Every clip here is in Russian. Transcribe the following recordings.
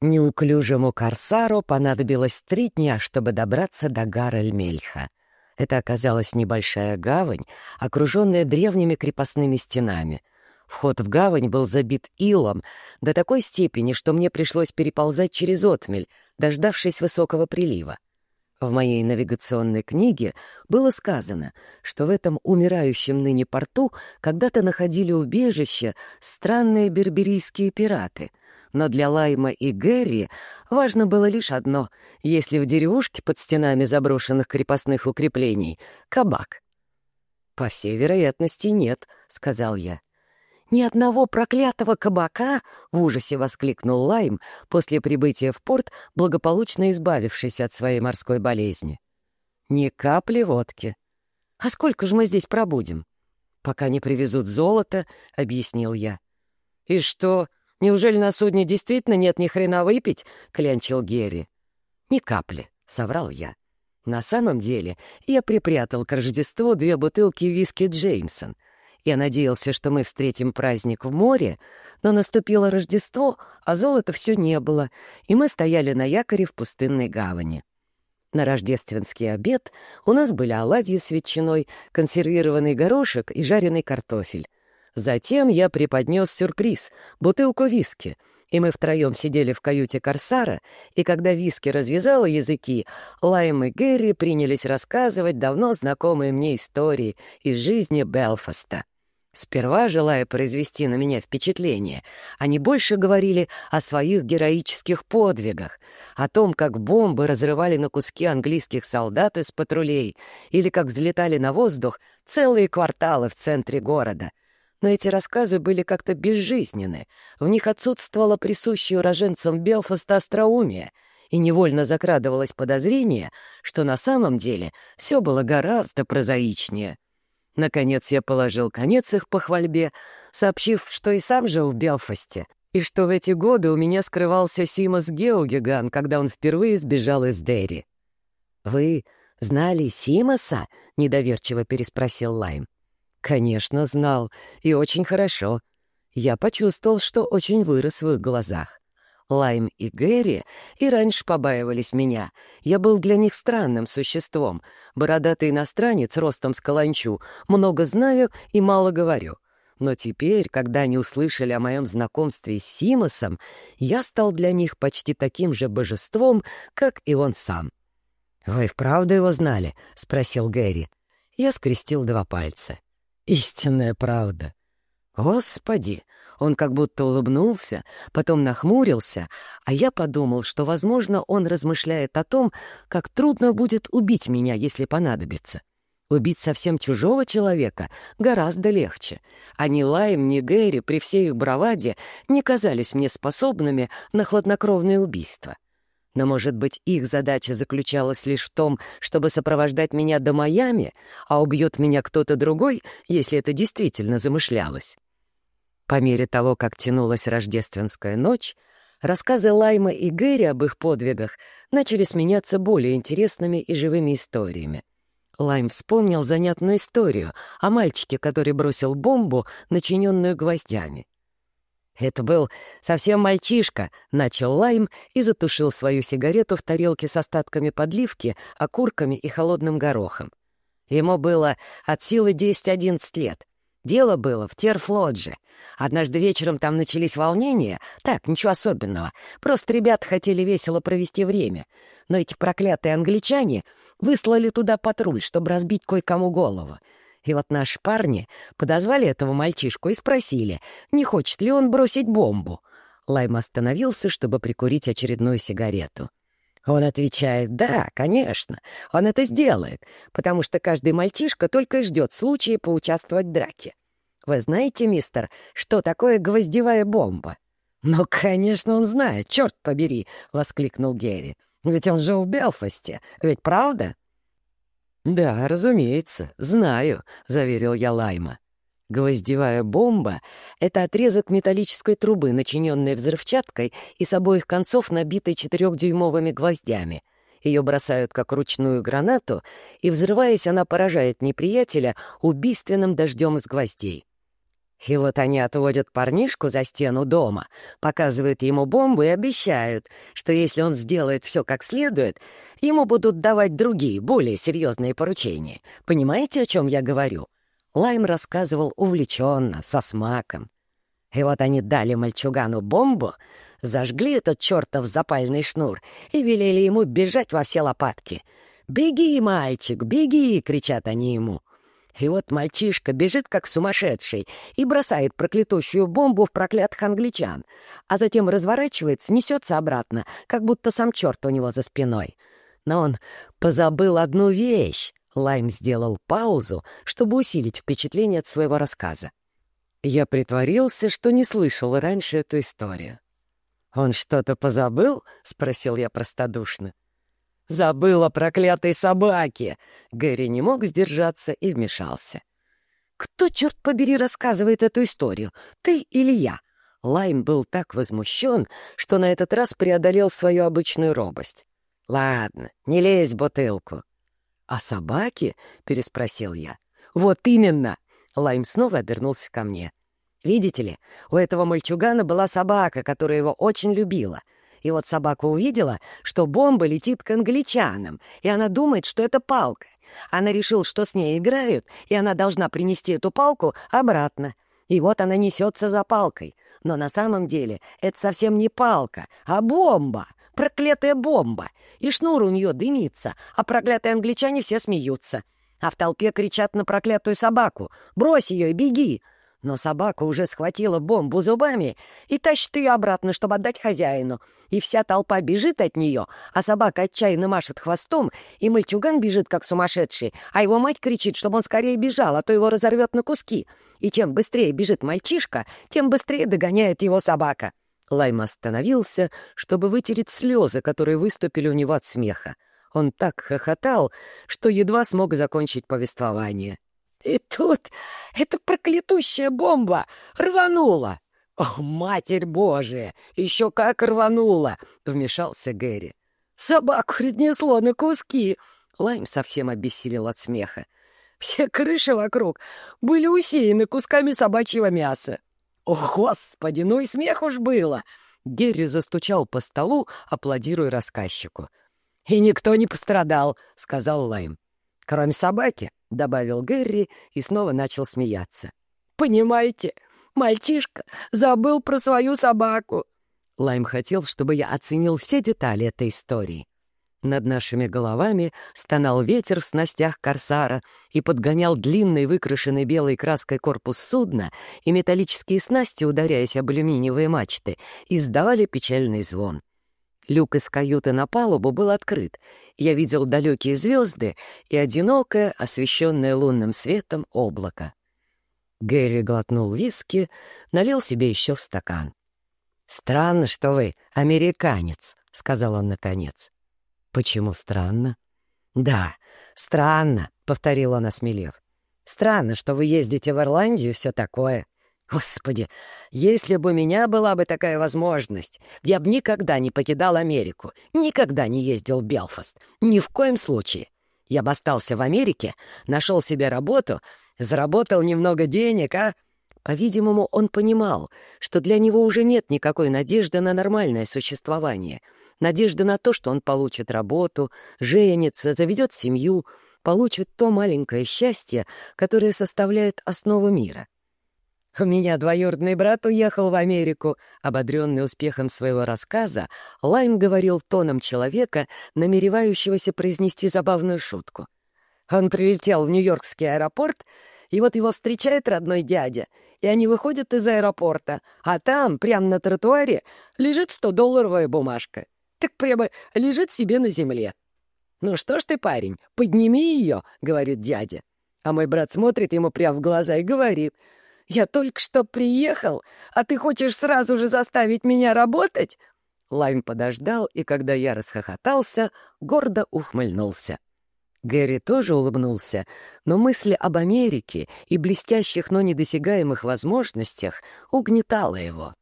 Неуклюжему корсару понадобилось три дня, чтобы добраться до Гарельмельха. Это оказалась небольшая гавань, окруженная древними крепостными стенами. Вход в гавань был забит илом до такой степени, что мне пришлось переползать через отмель, дождавшись высокого прилива. В моей навигационной книге было сказано, что в этом умирающем ныне порту когда-то находили убежище странные берберийские пираты — но для Лайма и Гэри важно было лишь одно — если в деревушке под стенами заброшенных крепостных укреплений — кабак. «По всей вероятности, нет», — сказал я. «Ни одного проклятого кабака!» — в ужасе воскликнул Лайм после прибытия в порт, благополучно избавившись от своей морской болезни. «Ни капли водки. А сколько же мы здесь пробудем?» «Пока не привезут золото», — объяснил я. «И что, Неужели на судне действительно нет ни хрена выпить?» — клянчил Герри. «Ни капли», — соврал я. На самом деле я припрятал к Рождеству две бутылки виски Джеймсон. Я надеялся, что мы встретим праздник в море, но наступило Рождество, а золота все не было, и мы стояли на якоре в пустынной гавани. На рождественский обед у нас были оладьи с ветчиной, консервированный горошек и жареный картофель. Затем я преподнес сюрприз — бутылку виски, и мы втроем сидели в каюте Корсара, и когда виски развязала языки, Лайм и Гэри принялись рассказывать давно знакомые мне истории из жизни Белфаста. Сперва, желая произвести на меня впечатление, они больше говорили о своих героических подвигах, о том, как бомбы разрывали на куски английских солдат из патрулей или как взлетали на воздух целые кварталы в центре города — но эти рассказы были как-то безжизненны, в них отсутствовало присущее уроженцам Белфаста остроумие, и невольно закрадывалось подозрение, что на самом деле все было гораздо прозаичнее. Наконец я положил конец их похвальбе, сообщив, что и сам жил в Белфасте, и что в эти годы у меня скрывался Симос Геогиган, когда он впервые сбежал из Дерри. «Вы знали Симоса?» — недоверчиво переспросил Лайм. Конечно, знал. И очень хорошо. Я почувствовал, что очень вырос в их глазах. Лайм и Гэри и раньше побаивались меня. Я был для них странным существом. Бородатый иностранец ростом с каланчу. Много знаю и мало говорю. Но теперь, когда они услышали о моем знакомстве с Симосом, я стал для них почти таким же божеством, как и он сам. «Вы вправду его знали?» — спросил Гэри. Я скрестил два пальца. Истинная правда. Господи! Он как будто улыбнулся, потом нахмурился, а я подумал, что, возможно, он размышляет о том, как трудно будет убить меня, если понадобится. Убить совсем чужого человека гораздо легче. А ни Лайм, ни Гэри при всей их браваде не казались мне способными на хладнокровное убийство. Но, может быть, их задача заключалась лишь в том, чтобы сопровождать меня до Майами, а убьет меня кто-то другой, если это действительно замышлялось. По мере того, как тянулась рождественская ночь, рассказы Лайма и Гэри об их подвигах начали сменяться более интересными и живыми историями. Лайм вспомнил занятную историю о мальчике, который бросил бомбу, начиненную гвоздями. «Это был совсем мальчишка», — начал Лайм и затушил свою сигарету в тарелке с остатками подливки, окурками и холодным горохом. Ему было от силы 10-11 лет. Дело было в Терфлодже. Однажды вечером там начались волнения. Так, ничего особенного. Просто ребята хотели весело провести время. Но эти проклятые англичане выслали туда патруль, чтобы разбить кое-кому голову. И вот наши парни подозвали этого мальчишку и спросили, не хочет ли он бросить бомбу. Лайм остановился, чтобы прикурить очередную сигарету. Он отвечает, да, конечно, он это сделает, потому что каждый мальчишка только и ждет случая поучаствовать в драке. Вы знаете, мистер, что такое гвоздевая бомба? «Ну, конечно, он знает, черт побери!» — воскликнул Герри. «Ведь он жил в Белфасте, ведь правда?» «Да, разумеется, знаю», — заверил я Лайма. Гвоздевая бомба — это отрезок металлической трубы, начиненной взрывчаткой и с обоих концов набитой четырехдюймовыми гвоздями. Ее бросают как ручную гранату, и, взрываясь, она поражает неприятеля убийственным дождем из гвоздей. И вот они отводят парнишку за стену дома, показывают ему бомбу и обещают, что если он сделает все как следует, ему будут давать другие, более серьезные поручения. Понимаете, о чем я говорю? Лайм рассказывал увлеченно, со смаком. И вот они дали мальчугану бомбу, зажгли этот чертов запальный шнур и велели ему бежать во все лопатки. «Беги, мальчик, беги!» — кричат они ему. И вот мальчишка бежит как сумасшедший и бросает проклятущую бомбу в проклятых англичан, а затем разворачивается, несется обратно, как будто сам черт у него за спиной. Но он позабыл одну вещь. Лайм сделал паузу, чтобы усилить впечатление от своего рассказа. Я притворился, что не слышал раньше эту историю. «Он что-то позабыл?» — спросил я простодушно. «Забыл о проклятой собаке!» Гэри не мог сдержаться и вмешался. «Кто, черт побери, рассказывает эту историю? Ты или я?» Лайм был так возмущен, что на этот раз преодолел свою обычную робость. «Ладно, не лезь в бутылку». «А собаки?» — переспросил я. «Вот именно!» Лайм снова обернулся ко мне. «Видите ли, у этого мальчугана была собака, которая его очень любила — и вот собака увидела, что бомба летит к англичанам, и она думает, что это палка. Она решила, что с ней играют, и она должна принести эту палку обратно. И вот она несется за палкой. Но на самом деле это совсем не палка, а бомба. Проклятая бомба. И шнур у нее дымится, а проклятые англичане все смеются. А в толпе кричат на проклятую собаку «Брось ее и беги!» Но собака уже схватила бомбу зубами и тащит ее обратно, чтобы отдать хозяину. И вся толпа бежит от нее, а собака отчаянно машет хвостом, и мальчуган бежит как сумасшедший, а его мать кричит, чтобы он скорее бежал, а то его разорвет на куски. И чем быстрее бежит мальчишка, тем быстрее догоняет его собака. Лайм остановился, чтобы вытереть слезы, которые выступили у него от смеха. Он так хохотал, что едва смог закончить повествование. И тут эта проклятущая бомба рванула. «О, Матерь Божия! Еще как рванула!» — вмешался Гэри. «Собаку разнесло на куски!» Лайм совсем обессилел от смеха. Все крыши вокруг были усеяны кусками собачьего мяса. «О, Господи, ну и смех уж было!» Герри застучал по столу, аплодируя рассказчику. «И никто не пострадал», — сказал Лайм. «Кроме собаки», — добавил Гэри и снова начал смеяться. «Понимаете, мальчишка забыл про свою собаку». Лайм хотел, чтобы я оценил все детали этой истории. Над нашими головами стонал ветер в снастях корсара и подгонял длинный выкрашенный белой краской корпус судна, и металлические снасти, ударяясь об алюминиевые мачты, издавали печальный звон. Люк из каюты на палубу был открыт. Я видел далекие звезды и одинокое, освещенное лунным светом, облако. Гэри глотнул виски, налил себе еще в стакан. «Странно, что вы американец», — сказал он наконец. «Почему странно?» «Да, странно», — повторил он, осмелев. «Странно, что вы ездите в Ирландию и все такое. Господи, если бы у меня была бы такая возможность, я бы никогда не покидал Америку, никогда не ездил в Белфаст, ни в коем случае. Я бы остался в Америке, нашел себе работу, заработал немного денег, а... По-видимому, он понимал, что для него уже нет никакой надежды на нормальное существование, надежды на то, что он получит работу, женится, заведет семью, получит то маленькое счастье, которое составляет основу мира — у меня двоюродный брат уехал в Америку. Ободренный успехом своего рассказа, Лайм говорил тоном человека, намеревающегося произнести забавную шутку. Он прилетел в Нью-Йоркский аэропорт, и вот его встречает родной дядя, и они выходят из аэропорта, а там, прямо на тротуаре, лежит 100-долларовая бумажка. Так прямо лежит себе на земле. «Ну что ж ты, парень, подними ее», — говорит дядя. А мой брат смотрит ему прямо в глаза и говорит — я только что приехал, а ты хочешь сразу же заставить меня работать?» Лайм подождал, и когда я расхохотался, гордо ухмыльнулся. Гэри тоже улыбнулся, но мысли об Америке и блестящих, но недосягаемых возможностях угнетала его.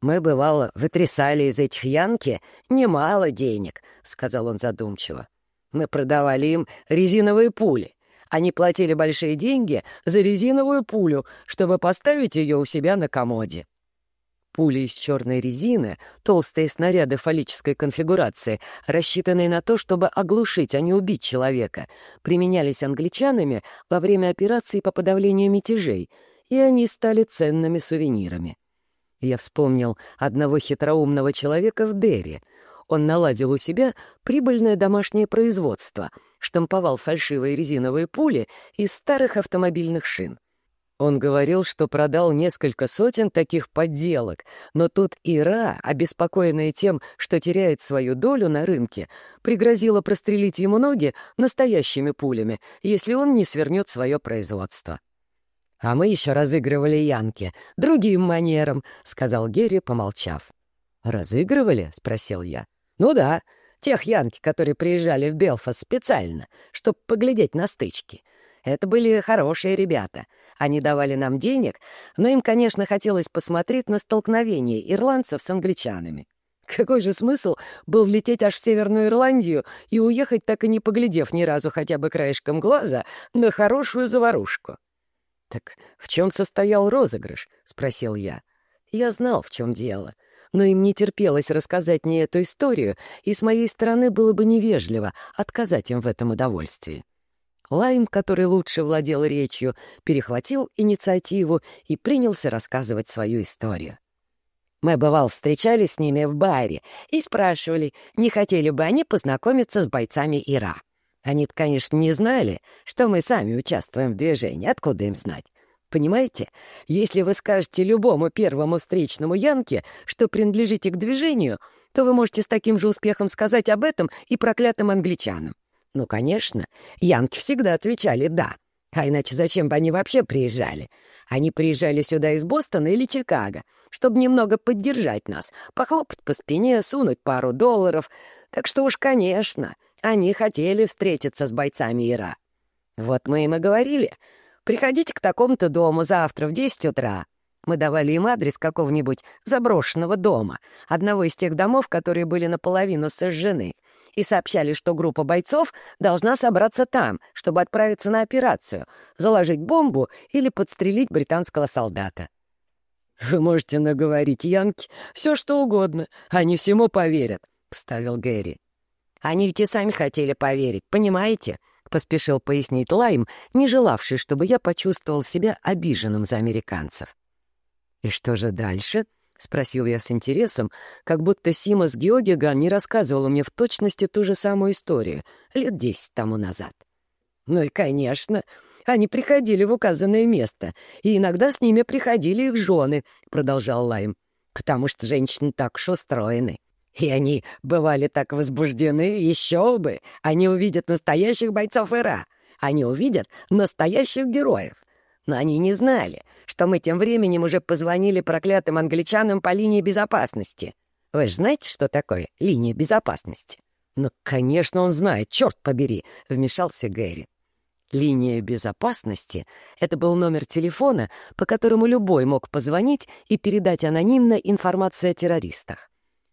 «Мы, бывало, вытрясали из этих янки немало денег», — сказал он задумчиво. «Мы продавали им резиновые пули, Они платили большие деньги за резиновую пулю, чтобы поставить ее у себя на комоде. Пули из черной резины, толстые снаряды фаллической конфигурации, рассчитанные на то, чтобы оглушить, а не убить человека, применялись англичанами во время операций по подавлению мятежей, и они стали ценными сувенирами. Я вспомнил одного хитроумного человека в Дерри. Он наладил у себя прибыльное домашнее производство, штамповал фальшивые резиновые пули из старых автомобильных шин. Он говорил, что продал несколько сотен таких подделок, но тут Ира, обеспокоенная тем, что теряет свою долю на рынке, пригрозила прострелить ему ноги настоящими пулями, если он не свернет свое производство. «А мы еще разыгрывали Янки, другим манером», — сказал Герри, помолчав. «Разыгрывали?» — спросил я. «Ну да, тех Янки, которые приезжали в Белфаст специально, чтобы поглядеть на стычки. Это были хорошие ребята. Они давали нам денег, но им, конечно, хотелось посмотреть на столкновение ирландцев с англичанами. Какой же смысл был лететь аж в Северную Ирландию и уехать, так и не поглядев ни разу хотя бы краешком глаза на хорошую заварушку? «Так в чем состоял розыгрыш?» — спросил я. Я знал, в чем дело, но им не терпелось рассказать мне эту историю, и с моей стороны было бы невежливо отказать им в этом удовольствии. Лайм, который лучше владел речью, перехватил инициативу и принялся рассказывать свою историю. Мы, бывал, встречались с ними в баре и спрашивали, не хотели бы они познакомиться с бойцами Ира. Они-то, конечно, не знали, что мы сами участвуем в движении. Откуда им знать? Понимаете, если вы скажете любому первому встречному Янке, что принадлежите к движению, то вы можете с таким же успехом сказать об этом и проклятым англичанам. Ну, конечно, Янки всегда отвечали «да». А иначе зачем бы они вообще приезжали? Они приезжали сюда из Бостона или Чикаго, чтобы немного поддержать нас, похлопать по спине, сунуть пару долларов. Так что уж, конечно, они хотели встретиться с бойцами Ира. Вот мы им и говорили, приходите к такому-то дому завтра в 10 утра. Мы давали им адрес какого-нибудь заброшенного дома, одного из тех домов, которые были наполовину сожжены — и сообщали, что группа бойцов должна собраться там, чтобы отправиться на операцию, заложить бомбу или подстрелить британского солдата. «Вы можете наговорить Янки все, что угодно, они всему поверят», — вставил Гэри. «Они ведь и сами хотели поверить, понимаете?» — поспешил пояснить Лайм, не желавший, чтобы я почувствовал себя обиженным за американцев. «И что же дальше?» — спросил я с интересом, как будто Симас Геогиган не рассказывал мне в точности ту же самую историю лет десять тому назад. «Ну и, конечно, они приходили в указанное место, и иногда с ними приходили их жены», — продолжал Лайм, «потому что женщины так уж устроены. И они бывали так возбуждены, еще бы, они увидят настоящих бойцов Ира, они увидят настоящих героев. Но они не знали, что мы тем временем уже позвонили проклятым англичанам по линии безопасности. Вы же знаете, что такое линия безопасности? Ну, конечно, он знает, черт побери, — вмешался Гэри. Линия безопасности — это был номер телефона, по которому любой мог позвонить и передать анонимно информацию о террористах.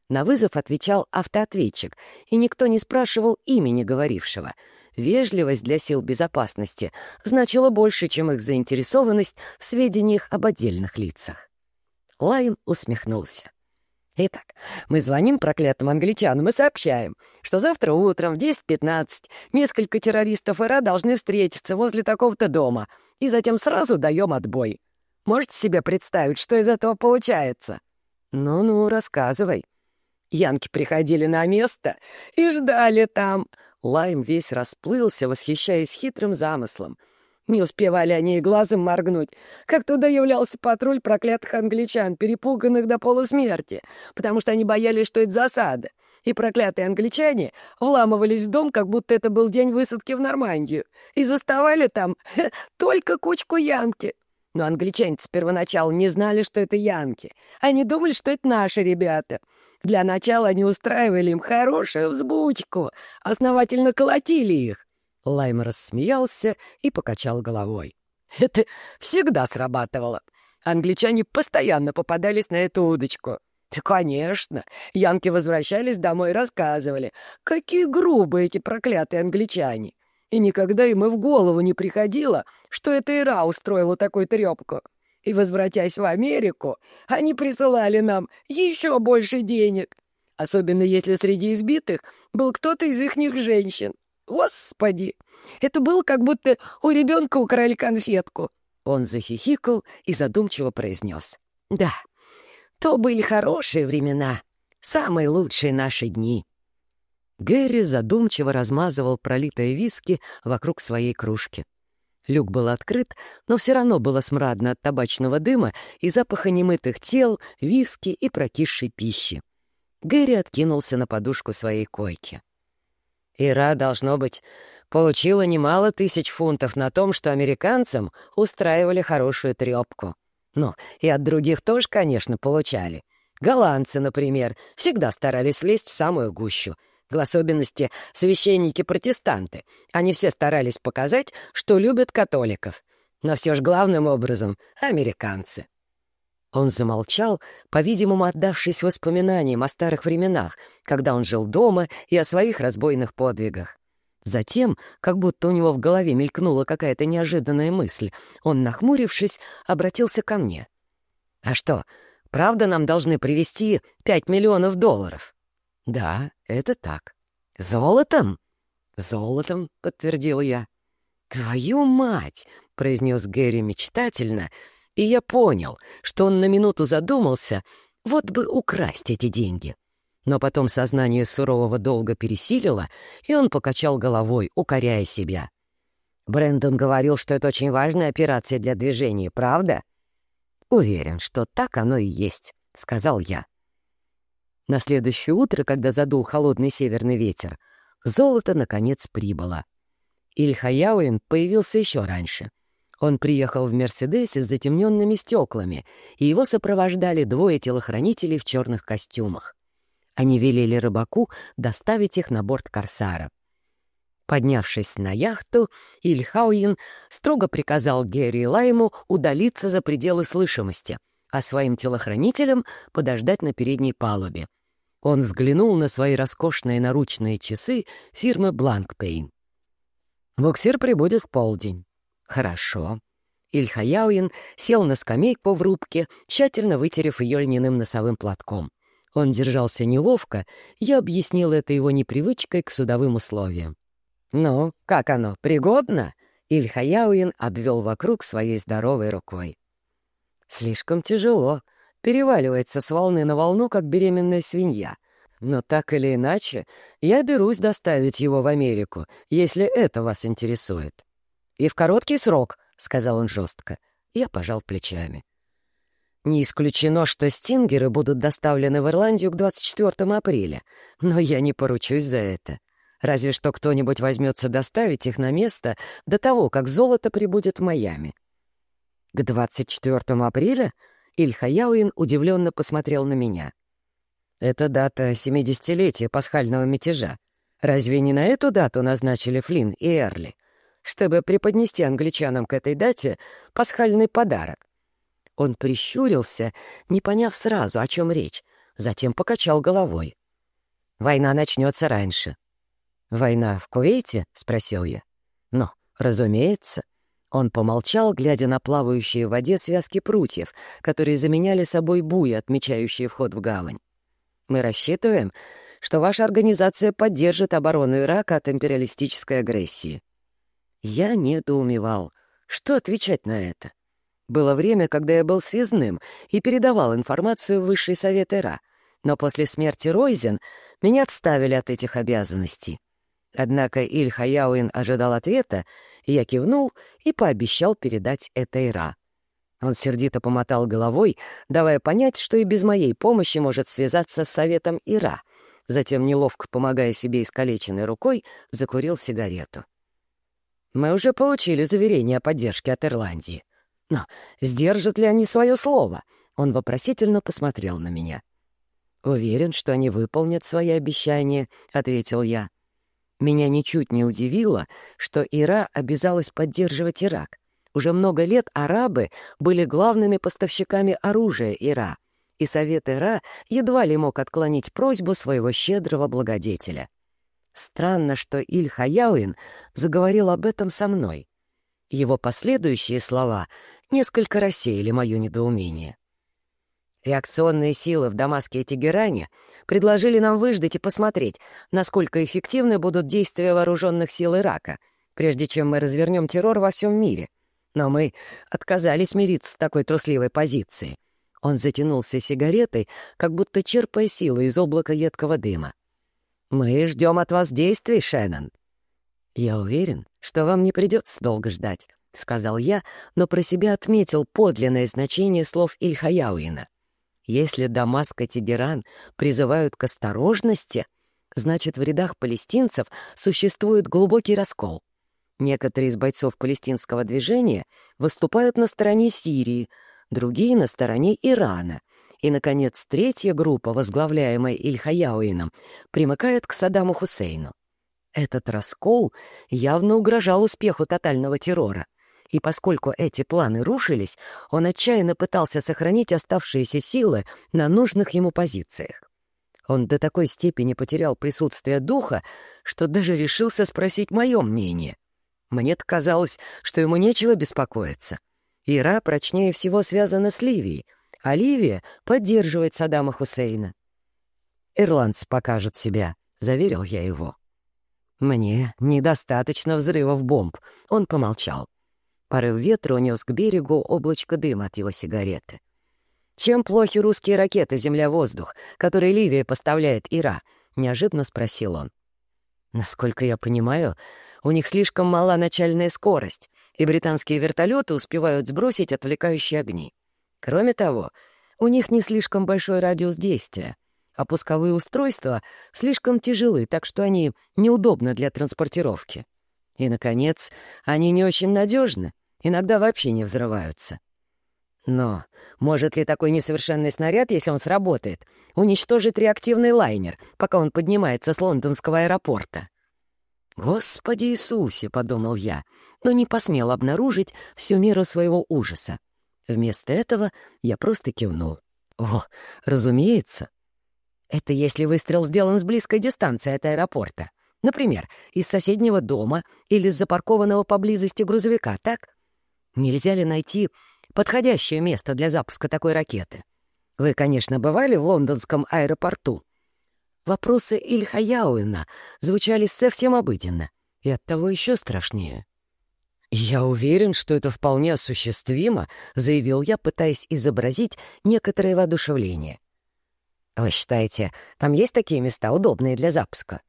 На вызов отвечал автоответчик, и никто не спрашивал имени говорившего — Вежливость для сил безопасности значила больше, чем их заинтересованность в сведениях об отдельных лицах. Лайм усмехнулся. Итак, мы звоним проклятым англичанам и сообщаем, что завтра утром в 10.15 несколько террористов ИРА должны встретиться возле такого-то дома, и затем сразу даем отбой. Можете себе представить, что из этого получается? Ну-ну, рассказывай. Янки приходили на место и ждали там. Лайм весь расплылся, восхищаясь хитрым замыслом. Не успевали они и глазом моргнуть, как туда являлся патруль проклятых англичан, перепуганных до полусмерти, потому что они боялись, что это засада. И проклятые англичане вламывались в дом, как будто это был день высадки в Нормандию, и заставали там только кучку янки. Но англичане с первоначала не знали, что это янки. Они думали, что это наши ребята — для начала они устраивали им хорошую взбучку, основательно колотили их. Лайм рассмеялся и покачал головой. Это всегда срабатывало. Англичане постоянно попадались на эту удочку. Да, конечно. Янки возвращались домой и рассказывали, какие грубые эти проклятые англичане. И никогда им и в голову не приходило, что это Ира устроила такую трепку. И, возвратясь в Америку, они присылали нам еще больше денег. Особенно если среди избитых был кто-то из ихних женщин. Господи! Это было как будто у ребенка украли конфетку. Он захихикал и задумчиво произнес. Да, то были хорошие времена, самые лучшие наши дни. Гэри задумчиво размазывал пролитые виски вокруг своей кружки. Люк был открыт, но все равно было смрадно от табачного дыма и запаха немытых тел, виски и прокисшей пищи. Гэри откинулся на подушку своей койки. «Ира, должно быть, получила немало тысяч фунтов на том, что американцам устраивали хорошую трепку. Ну, и от других тоже, конечно, получали. Голландцы, например, всегда старались влезть в самую гущу. В особенности священники-протестанты. Они все старались показать, что любят католиков. Но все же главным образом — американцы. Он замолчал, по-видимому, отдавшись воспоминаниям о старых временах, когда он жил дома и о своих разбойных подвигах. Затем, как будто у него в голове мелькнула какая-то неожиданная мысль, он, нахмурившись, обратился ко мне. «А что, правда нам должны привезти пять миллионов долларов?» «Да, это так». «Золотом?» «Золотом», — подтвердил я. «Твою мать!» — произнес Гэри мечтательно, и я понял, что он на минуту задумался, вот бы украсть эти деньги. Но потом сознание сурового долга пересилило, и он покачал головой, укоряя себя. Брэндон говорил, что это очень важная операция для движения, правда? Уверен, что так оно и есть, — сказал я. На следующее утро, когда задул холодный северный ветер, золото, наконец, прибыло. Ильхаяуин появился еще раньше. Он приехал в «Мерседесе» с затемненными стеклами, и его сопровождали двое телохранителей в черных костюмах. Они велели рыбаку доставить их на борт «Корсара». Поднявшись на яхту, Ильхауин строго приказал Герри Лайму удалиться за пределы слышимости, а своим телохранителям подождать на передней палубе. Он взглянул на свои роскошные наручные часы фирмы «Бланкпейн». «Буксир прибудет в полдень». «Хорошо». Ильхаяуин сел на скамейку в рубке, тщательно вытерев ее льняным носовым платком. Он держался неловко, я объяснил это его непривычкой к судовым условиям. «Ну, как оно, пригодно?» Ильхаяуин обвел вокруг своей здоровой рукой. «Слишком тяжело. Переваливается с волны на волну, как беременная свинья. Но так или иначе, я берусь доставить его в Америку, если это вас интересует». «И в короткий срок», — сказал он жестко. Я пожал плечами. Не исключено, что стингеры будут доставлены в Ирландию к 24 апреля, но я не поручусь за это. Разве что кто-нибудь возьмется доставить их на место до того, как золото прибудет в Майами. К 24 апреля Ильхаяуин удивленно посмотрел на меня. Это дата 70-летия пасхального мятежа. Разве не на эту дату назначили Флинн и Эрли? Чтобы преподнести англичанам к этой дате пасхальный подарок. Он прищурился, не поняв сразу, о чем речь, затем покачал головой. «Война начнется раньше». «Война в Кувейте?» — спросил я. «Ну, разумеется». Он помолчал, глядя на плавающие в воде связки прутьев, которые заменяли собой буи, отмечающие вход в гавань. «Мы рассчитываем, что ваша организация поддержит оборону Ирака от империалистической агрессии». Я недоумевал. Что отвечать на это? Было время, когда я был связным и передавал информацию в Высший Совет ИРА, но после смерти Ройзен меня отставили от этих обязанностей. Однако Иль Хаяуин ожидал ответа, я кивнул и пообещал передать это ИРА. Он сердито помотал головой, давая понять, что и без моей помощи может связаться с Советом ИРА. Затем, неловко помогая себе искалеченной рукой, закурил сигарету. «Мы уже получили заверение о поддержке от Ирландии. Но сдержат ли они свое слово? Он вопросительно посмотрел на меня. «Уверен, что они выполнят свои обещания», — ответил я. Меня ничуть не удивило, что Ира обязалась поддерживать Ирак. Уже много лет арабы были главными поставщиками оружия Ира, и Совет Ира едва ли мог отклонить просьбу своего щедрого благодетеля. Странно, что Иль Хаяуин заговорил об этом со мной. Его последующие слова несколько рассеяли мое недоумение. Реакционные силы в Дамаске и Тегеране предложили нам выждать и посмотреть, насколько эффективны будут действия вооруженных сил Ирака, прежде чем мы развернем террор во всем мире. Но мы отказались мириться с такой трусливой позицией. Он затянулся сигаретой, как будто черпая силы из облака едкого дыма. «Мы ждем от вас действий, Шеннон». «Я уверен, что вам не придется долго ждать», — сказал я, но про себя отметил подлинное значение слов Ильхаяуина. Если Дамаск и Тегеран призывают к осторожности, значит, в рядах палестинцев существует глубокий раскол. Некоторые из бойцов палестинского движения выступают на стороне Сирии, другие — на стороне Ирана. И, наконец, третья группа, возглавляемая Ильхаяуином, примыкает к Саддаму Хусейну. Этот раскол явно угрожал успеху тотального террора и поскольку эти планы рушились, он отчаянно пытался сохранить оставшиеся силы на нужных ему позициях. Он до такой степени потерял присутствие духа, что даже решился спросить мое мнение. Мне-то казалось, что ему нечего беспокоиться. Ира прочнее всего связана с Ливией, а Ливия поддерживает Саддама Хусейна. «Ирландцы покажут себя», — заверил я его. «Мне недостаточно взрывов бомб», — он помолчал. Порыв ветра унес к берегу облачко дыма от его сигареты. «Чем плохи русские ракеты «Земля-воздух», которые Ливия поставляет Ира?» — неожиданно спросил он. «Насколько я понимаю, у них слишком мала начальная скорость, и британские вертолеты успевают сбросить отвлекающие огни. Кроме того, у них не слишком большой радиус действия, а пусковые устройства слишком тяжелы, так что они неудобны для транспортировки. И, наконец, они не очень надежны, иногда вообще не взрываются. Но может ли такой несовершенный снаряд, если он сработает, уничтожить реактивный лайнер, пока он поднимается с лондонского аэропорта? «Господи Иисусе!» — подумал я, но не посмел обнаружить всю меру своего ужаса. Вместо этого я просто кивнул. «О, разумеется!» Это если выстрел сделан с близкой дистанции от аэропорта. Например, из соседнего дома или с запаркованного поблизости грузовика, так? Нельзя ли найти подходящее место для запуска такой ракеты? Вы, конечно, бывали в лондонском аэропорту? Вопросы Ильхаяуина звучали совсем обыденно и оттого еще страшнее. «Я уверен, что это вполне осуществимо», — заявил я, пытаясь изобразить некоторое воодушевление. «Вы считаете, там есть такие места, удобные для запуска?»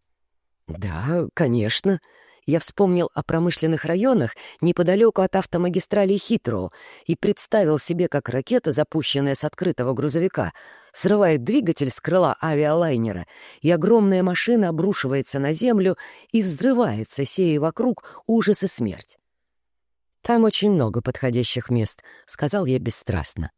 «Да, конечно». Я вспомнил о промышленных районах неподалеку от автомагистрали Хитроу и представил себе, как ракета, запущенная с открытого грузовика, срывает двигатель с крыла авиалайнера, и огромная машина обрушивается на землю и взрывается, сея вокруг ужас и смерть. «Там очень много подходящих мест», — сказал я бесстрастно.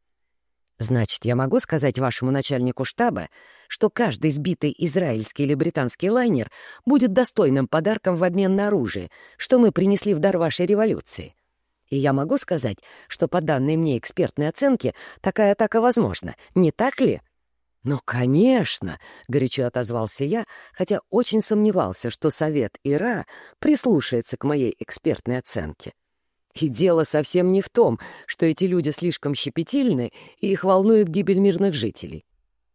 Значит, я могу сказать вашему начальнику штаба, что каждый сбитый израильский или британский лайнер будет достойным подарком в обмен на оружие, что мы принесли в дар вашей революции. И я могу сказать, что по данной мне экспертной оценке такая атака возможна, не так ли? «Ну, конечно!» — горячо отозвался я, хотя очень сомневался, что совет ИРА прислушается к моей экспертной оценке. И дело совсем не в том, что эти люди слишком щепетильны и их волнует гибель мирных жителей.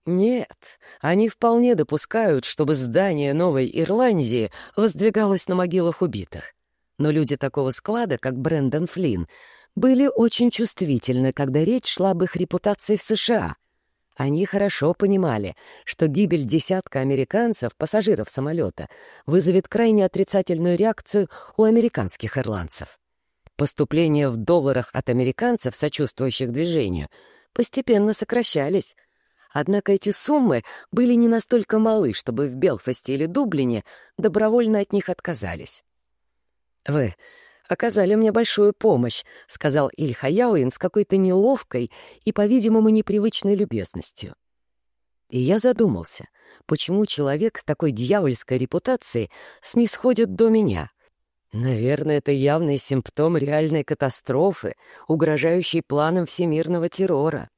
Нет, они вполне допускают, чтобы здание Новой Ирландии воздвигалось на могилах убитых. Но люди такого склада, как Брэндон Флинн, были очень чувствительны, когда речь шла об их репутации в США. Они хорошо понимали, что гибель десятка американцев, пассажиров самолета, вызовет крайне отрицательную реакцию у американских ирландцев. Поступления в долларах от американцев, сочувствующих движению, постепенно сокращались. Однако эти суммы были не настолько малы, чтобы в Белфасте или Дублине добровольно от них отказались. «Вы оказали мне большую помощь», — сказал Ильхаяуин с какой-то неловкой и, по-видимому, непривычной любезностью. И я задумался, почему человек с такой дьявольской репутацией снисходит до меня — Наверное, это явный симптом реальной катастрофы, угрожающей планам всемирного террора.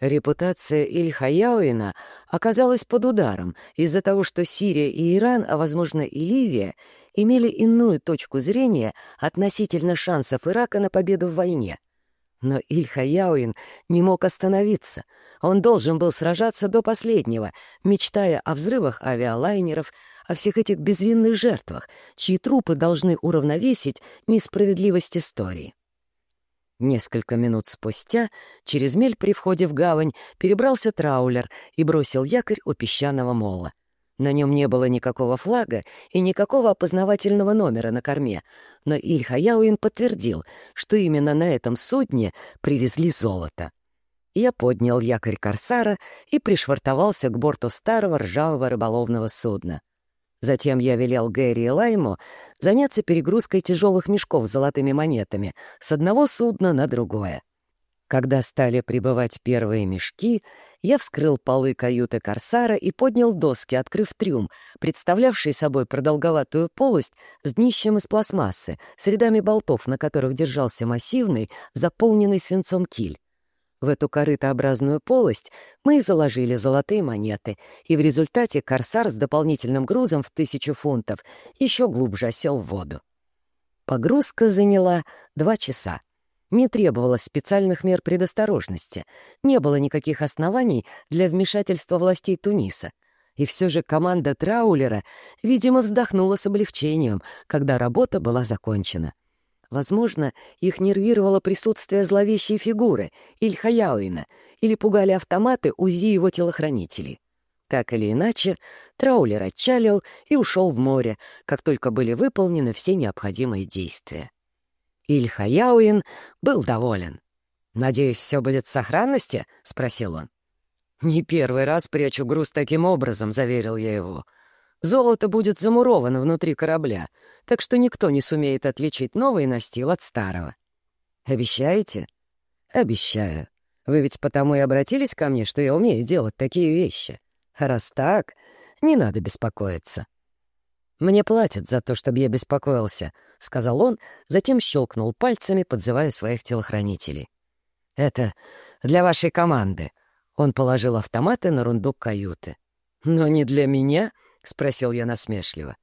Репутация Иль-Хаяуина оказалась под ударом из-за того, что Сирия и Иран, а, возможно, и Ливия, имели иную точку зрения относительно шансов Ирака на победу в войне. Но Иль-Хаяуин не мог остановиться. Он должен был сражаться до последнего, мечтая о взрывах авиалайнеров, о всех этих безвинных жертвах, чьи трупы должны уравновесить несправедливость истории. Несколько минут спустя через мель при входе в гавань перебрался траулер и бросил якорь у песчаного мола. На нем не было никакого флага и никакого опознавательного номера на корме, но Иль Хаяуин подтвердил, что именно на этом судне привезли золото. Я поднял якорь корсара и пришвартовался к борту старого ржавого рыболовного судна. Затем я велел Гэри и Лайму заняться перегрузкой тяжелых мешков с золотыми монетами с одного судна на другое. Когда стали прибывать первые мешки, я вскрыл полы каюты «Корсара» и поднял доски, открыв трюм, представлявший собой продолговатую полость с днищем из пластмассы, с рядами болтов, на которых держался массивный, заполненный свинцом киль. В эту корытообразную полость мы и заложили золотые монеты, и в результате «Корсар» с дополнительным грузом в тысячу фунтов еще глубже осел в воду. Погрузка заняла два часа не требовалось специальных мер предосторожности, не было никаких оснований для вмешательства властей Туниса. И все же команда Траулера, видимо, вздохнула с облегчением, когда работа была закончена. Возможно, их нервировало присутствие зловещей фигуры, Ильхаяуина, или пугали автоматы УЗИ его телохранителей. Так или иначе, Траулер отчалил и ушел в море, как только были выполнены все необходимые действия. Ильхаяуин был доволен. «Надеюсь, все будет в сохранности?» — спросил он. «Не первый раз прячу груз таким образом», — заверил я его. «Золото будет замуровано внутри корабля, так что никто не сумеет отличить новый настил от старого». «Обещаете?» «Обещаю. Вы ведь потому и обратились ко мне, что я умею делать такие вещи. А раз так, не надо беспокоиться». «Мне платят за то, чтобы я беспокоился», — сказал он, затем щелкнул пальцами, подзывая своих телохранителей. «Это для вашей команды». Он положил автоматы на рундук каюты. «Но не для меня?» — спросил я насмешливо.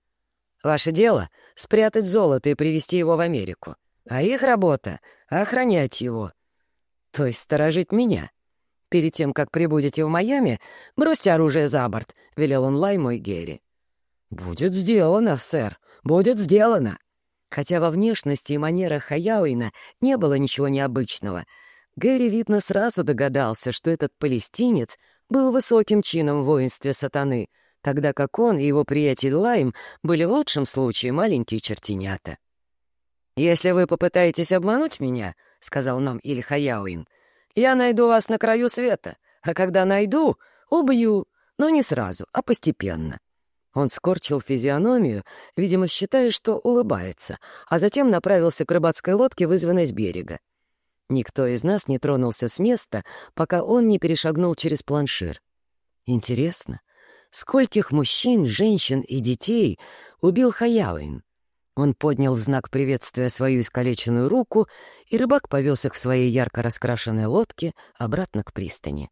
«Ваше дело — спрятать золото и привезти его в Америку, а их работа — охранять его, то есть сторожить меня. Перед тем, как прибудете в Майами, бросьте оружие за борт», — велел он Лайму и Герри. «Будет сделано, сэр, будет сделано!» Хотя во внешности и манерах Хаяуина не было ничего необычного, Гэри, видно, сразу догадался, что этот палестинец был высоким чином в воинстве сатаны, тогда как он и его приятель Лайм были в лучшем случае маленькие чертенята. «Если вы попытаетесь обмануть меня, — сказал нам Иль Хаяуин, — я найду вас на краю света, а когда найду, убью, но не сразу, а постепенно». Он скорчил физиономию, видимо, считая, что улыбается, а затем направился к рыбацкой лодке, вызванной с берега. Никто из нас не тронулся с места, пока он не перешагнул через планшир. Интересно, скольких мужчин, женщин и детей убил Хаяуин? Он поднял знак приветствия свою искалеченную руку, и рыбак повез их в своей ярко раскрашенной лодке обратно к пристани.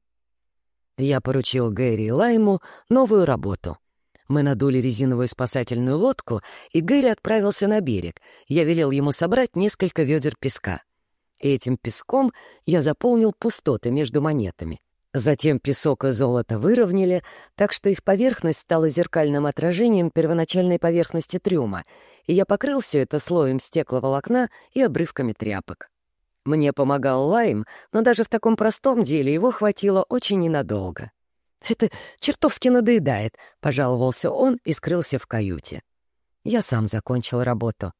Я поручил Гэри и Лайму новую работу — мы надули резиновую спасательную лодку, и Гэри отправился на берег. Я велел ему собрать несколько ведер песка. этим песком я заполнил пустоты между монетами. Затем песок и золото выровняли, так что их поверхность стала зеркальным отражением первоначальной поверхности трюма, и я покрыл все это слоем стекловолокна и обрывками тряпок. Мне помогал Лайм, но даже в таком простом деле его хватило очень ненадолго. «Это чертовски надоедает», — пожаловался он и скрылся в каюте. Я сам закончил работу.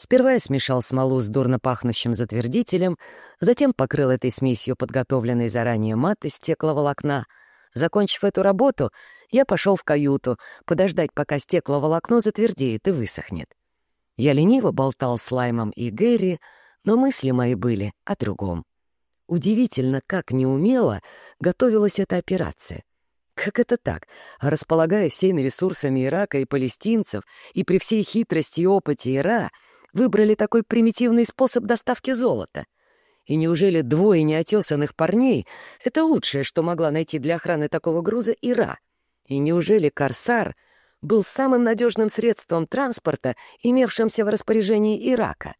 Сперва я смешал смолу с дурно пахнущим затвердителем, затем покрыл этой смесью подготовленной заранее мат из стекловолокна. Закончив эту работу, я пошел в каюту, подождать, пока стекловолокно затвердеет и высохнет. Я лениво болтал с Лаймом и Гэри, но мысли мои были о другом. Удивительно, как неумело готовилась эта операция. Как это так? Располагая всеми ресурсами Ирака и палестинцев, и при всей хитрости и опыте Ира, выбрали такой примитивный способ доставки золота. И неужели двое неотесанных парней — это лучшее, что могла найти для охраны такого груза Ира? И неужели «Корсар» был самым надежным средством транспорта, имевшимся в распоряжении Ирака?